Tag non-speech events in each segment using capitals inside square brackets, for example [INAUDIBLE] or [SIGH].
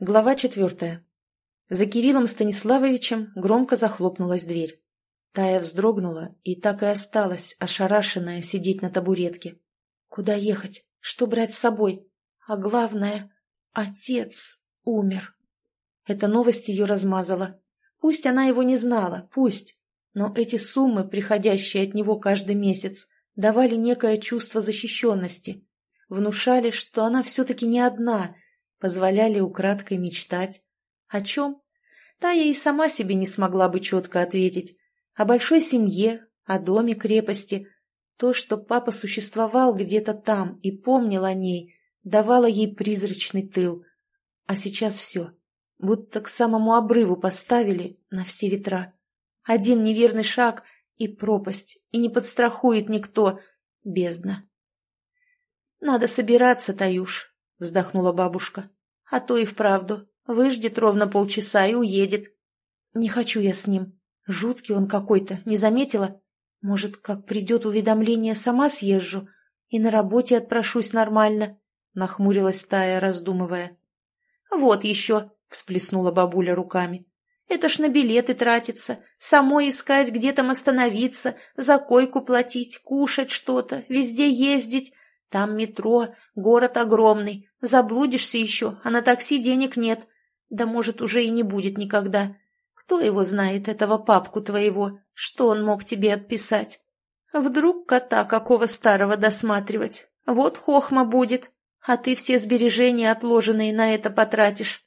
Глава четвертая. За Кириллом Станиславовичем громко захлопнулась дверь. Тая вздрогнула и так и осталась, ошарашенная, сидеть на табуретке. Куда ехать? Что брать с собой? А главное, отец умер. Эта новость ее размазала. Пусть она его не знала, пусть. Но эти суммы, приходящие от него каждый месяц, давали некое чувство защищенности. Внушали, что она все-таки не одна — позволяли украдкой мечтать. О чем? Тая и сама себе не смогла бы четко ответить. О большой семье, о доме крепости. То, что папа существовал где-то там и помнил о ней, давало ей призрачный тыл. А сейчас все. Будто к самому обрыву поставили на все ветра. Один неверный шаг — и пропасть, и не подстрахует никто. Бездна. «Надо собираться, Таюш», — вздохнула бабушка. «А то и вправду. Выждет ровно полчаса и уедет». «Не хочу я с ним. Жуткий он какой-то, не заметила? Может, как придет уведомление, сама съезжу и на работе отпрошусь нормально?» — нахмурилась Тая, раздумывая. «Вот еще», — всплеснула бабуля руками. «Это ж на билеты тратится, самой искать, где там остановиться, за койку платить, кушать что-то, везде ездить, там метро, город огромный. Заблудишься еще, а на такси денег нет. Да, может, уже и не будет никогда. Кто его знает, этого папку твоего? Что он мог тебе отписать? Вдруг кота какого старого досматривать? Вот хохма будет, а ты все сбережения, отложенные на это, потратишь.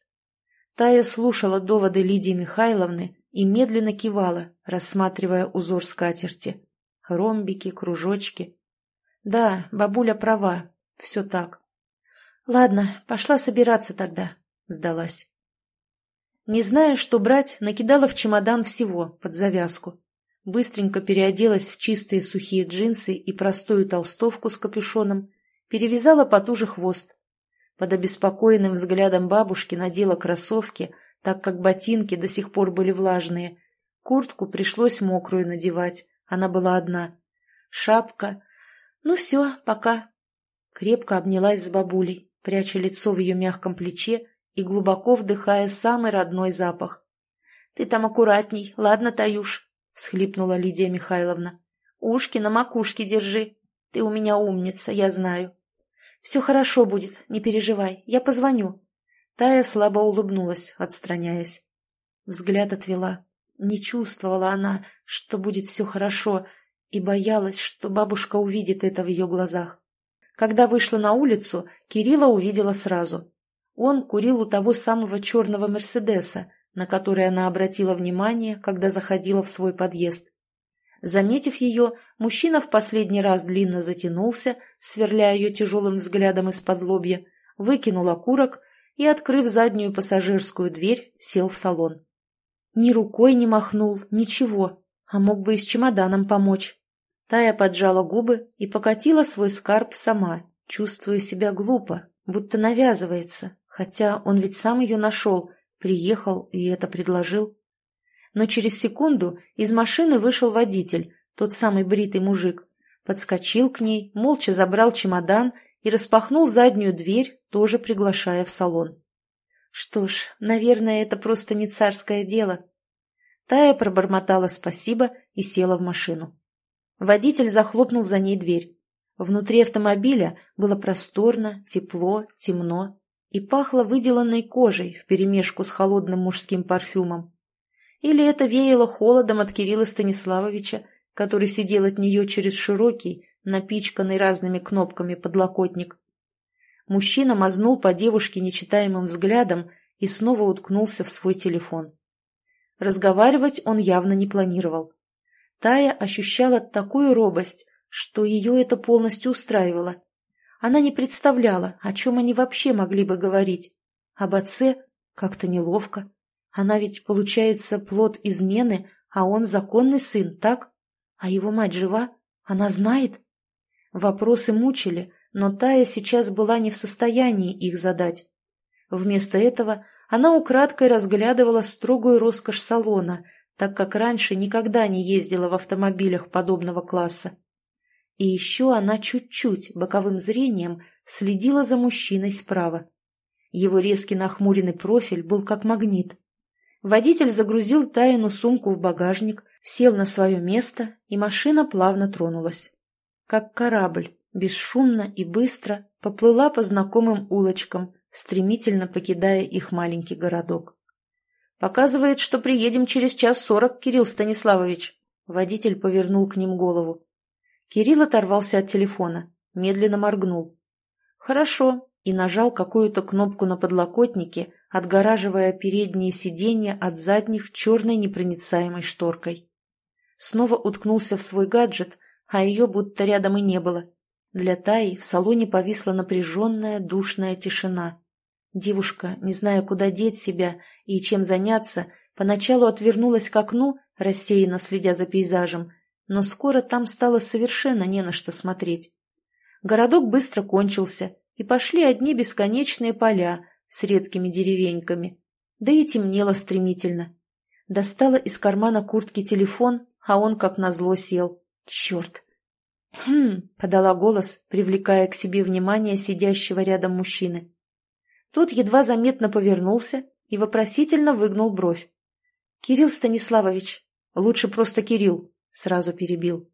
Тая слушала доводы Лидии Михайловны и медленно кивала, рассматривая узор скатерти. Ромбики, кружочки, да, бабуля права. Все так. Ладно, пошла собираться тогда. Сдалась. Не зная, что брать, накидала в чемодан всего, под завязку. Быстренько переоделась в чистые сухие джинсы и простую толстовку с капюшоном, перевязала потуже хвост. Под обеспокоенным взглядом бабушки надела кроссовки, так как ботинки до сих пор были влажные. Куртку пришлось мокрую надевать, она была одна. Шапка, «Ну все, пока». Крепко обнялась с бабулей, пряча лицо в ее мягком плече и глубоко вдыхая самый родной запах. «Ты там аккуратней, ладно, Таюш?» — всхлипнула Лидия Михайловна. «Ушки на макушке держи. Ты у меня умница, я знаю». «Все хорошо будет, не переживай, я позвоню». Тая слабо улыбнулась, отстраняясь. Взгляд отвела. Не чувствовала она, что будет все хорошо, — и боялась, что бабушка увидит это в ее глазах. Когда вышла на улицу, Кирилла увидела сразу. Он курил у того самого черного «Мерседеса», на который она обратила внимание, когда заходила в свой подъезд. Заметив ее, мужчина в последний раз длинно затянулся, сверляя ее тяжелым взглядом из-под лобья, выкинул окурок и, открыв заднюю пассажирскую дверь, сел в салон. Ни рукой не махнул, ничего, а мог бы и с чемоданом помочь. Тая поджала губы и покатила свой скарб сама, чувствуя себя глупо, будто навязывается, хотя он ведь сам ее нашел, приехал и это предложил. Но через секунду из машины вышел водитель, тот самый бритый мужик, подскочил к ней, молча забрал чемодан и распахнул заднюю дверь, тоже приглашая в салон. Что ж, наверное, это просто не царское дело. Тая пробормотала спасибо и села в машину. Водитель захлопнул за ней дверь. Внутри автомобиля было просторно, тепло, темно и пахло выделанной кожей вперемешку с холодным мужским парфюмом. Или это веяло холодом от Кирилла Станиславовича, который сидел от нее через широкий, напичканный разными кнопками подлокотник. Мужчина мазнул по девушке нечитаемым взглядом и снова уткнулся в свой телефон. Разговаривать он явно не планировал. Тая ощущала такую робость, что ее это полностью устраивало. Она не представляла, о чем они вообще могли бы говорить. Об отце как-то неловко. Она ведь, получается, плод измены, а он законный сын, так? А его мать жива? Она знает? Вопросы мучили, но Тая сейчас была не в состоянии их задать. Вместо этого она украдкой разглядывала строгую роскошь салона, так как раньше никогда не ездила в автомобилях подобного класса. И еще она чуть-чуть боковым зрением следила за мужчиной справа. Его резкий нахмуренный профиль был как магнит. Водитель загрузил Тайну сумку в багажник, сел на свое место, и машина плавно тронулась. Как корабль, бесшумно и быстро поплыла по знакомым улочкам, стремительно покидая их маленький городок. «Показывает, что приедем через час сорок, Кирилл Станиславович». Водитель повернул к ним голову. Кирилл оторвался от телефона, медленно моргнул. «Хорошо», и нажал какую-то кнопку на подлокотнике, отгораживая передние сиденья от задних черной непроницаемой шторкой. Снова уткнулся в свой гаджет, а ее будто рядом и не было. Для Таи в салоне повисла напряженная душная тишина. Девушка, не зная, куда деть себя и чем заняться, поначалу отвернулась к окну, рассеянно следя за пейзажем, но скоро там стало совершенно не на что смотреть. Городок быстро кончился, и пошли одни бесконечные поля с редкими деревеньками, да и темнело стремительно. Достала из кармана куртки телефон, а он как назло сел. Черт! «Хм!» — подала голос, привлекая к себе внимание сидящего рядом мужчины. Тот едва заметно повернулся и вопросительно выгнул бровь. «Кирилл Станиславович, лучше просто Кирилл», — сразу перебил.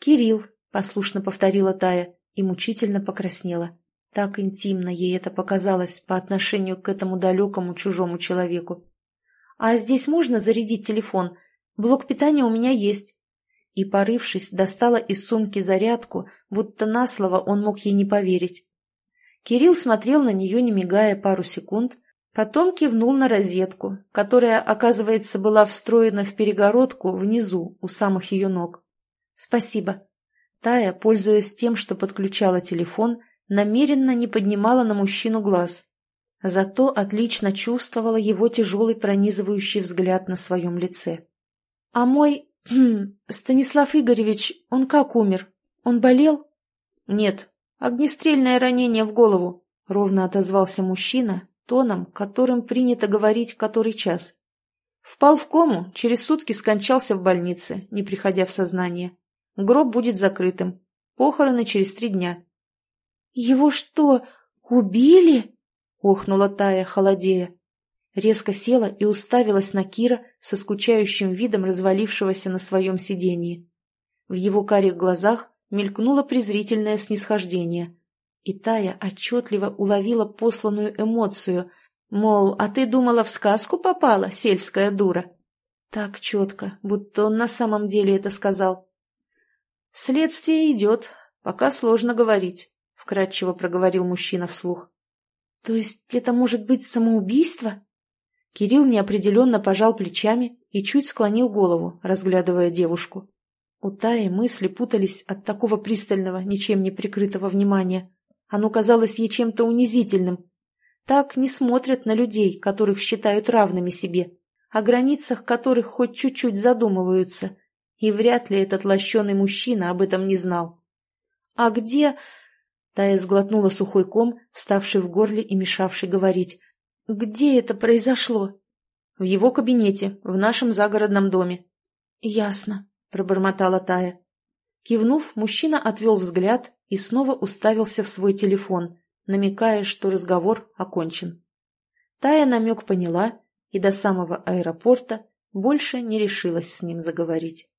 «Кирилл», — послушно повторила Тая и мучительно покраснела. Так интимно ей это показалось по отношению к этому далекому чужому человеку. «А здесь можно зарядить телефон? Блок питания у меня есть». И, порывшись, достала из сумки зарядку, будто на слово он мог ей не поверить. Кирилл смотрел на нее, не мигая пару секунд, потом кивнул на розетку, которая, оказывается, была встроена в перегородку внизу, у самых ее ног. «Спасибо». Тая, пользуясь тем, что подключала телефон, намеренно не поднимала на мужчину глаз. Зато отлично чувствовала его тяжелый пронизывающий взгляд на своем лице. «А мой... [CLEARS THROAT] Станислав Игоревич, он как умер? Он болел?» «Нет, огнестрельное ранение в голову», — ровно отозвался мужчина, тоном, которым принято говорить который час. Впал в кому, через сутки скончался в больнице, не приходя в сознание. Гроб будет закрытым. Похороны через три дня. «Его что, убили?» — охнула Тая, холодея. Резко села и уставилась на Кира со скучающим видом развалившегося на своем сиденье. В его карих глазах мелькнуло презрительное снисхождение. И Тая отчетливо уловила посланную эмоцию, мол, а ты думала, в сказку попала, сельская дура? Так четко, будто он на самом деле это сказал. Следствие идет, пока сложно говорить вкрадчиво проговорил мужчина вслух. То есть это может быть самоубийство? Кирилл неопределенно пожал плечами и чуть склонил голову, разглядывая девушку. У Таи мысли путались от такого пристального, ничем не прикрытого внимания. Оно казалось ей чем-то унизительным. Так не смотрят на людей, которых считают равными себе, о границах которых хоть чуть-чуть задумываются. И вряд ли этот лощеный мужчина об этом не знал. «А где...» Тая сглотнула сухой ком, вставший в горле и мешавший говорить. «Где это произошло?» «В его кабинете, в нашем загородном доме». «Ясно», — пробормотала Тая. Кивнув, мужчина отвел взгляд и снова уставился в свой телефон, намекая, что разговор окончен. Тая намек поняла и до самого аэропорта больше не решилась с ним заговорить.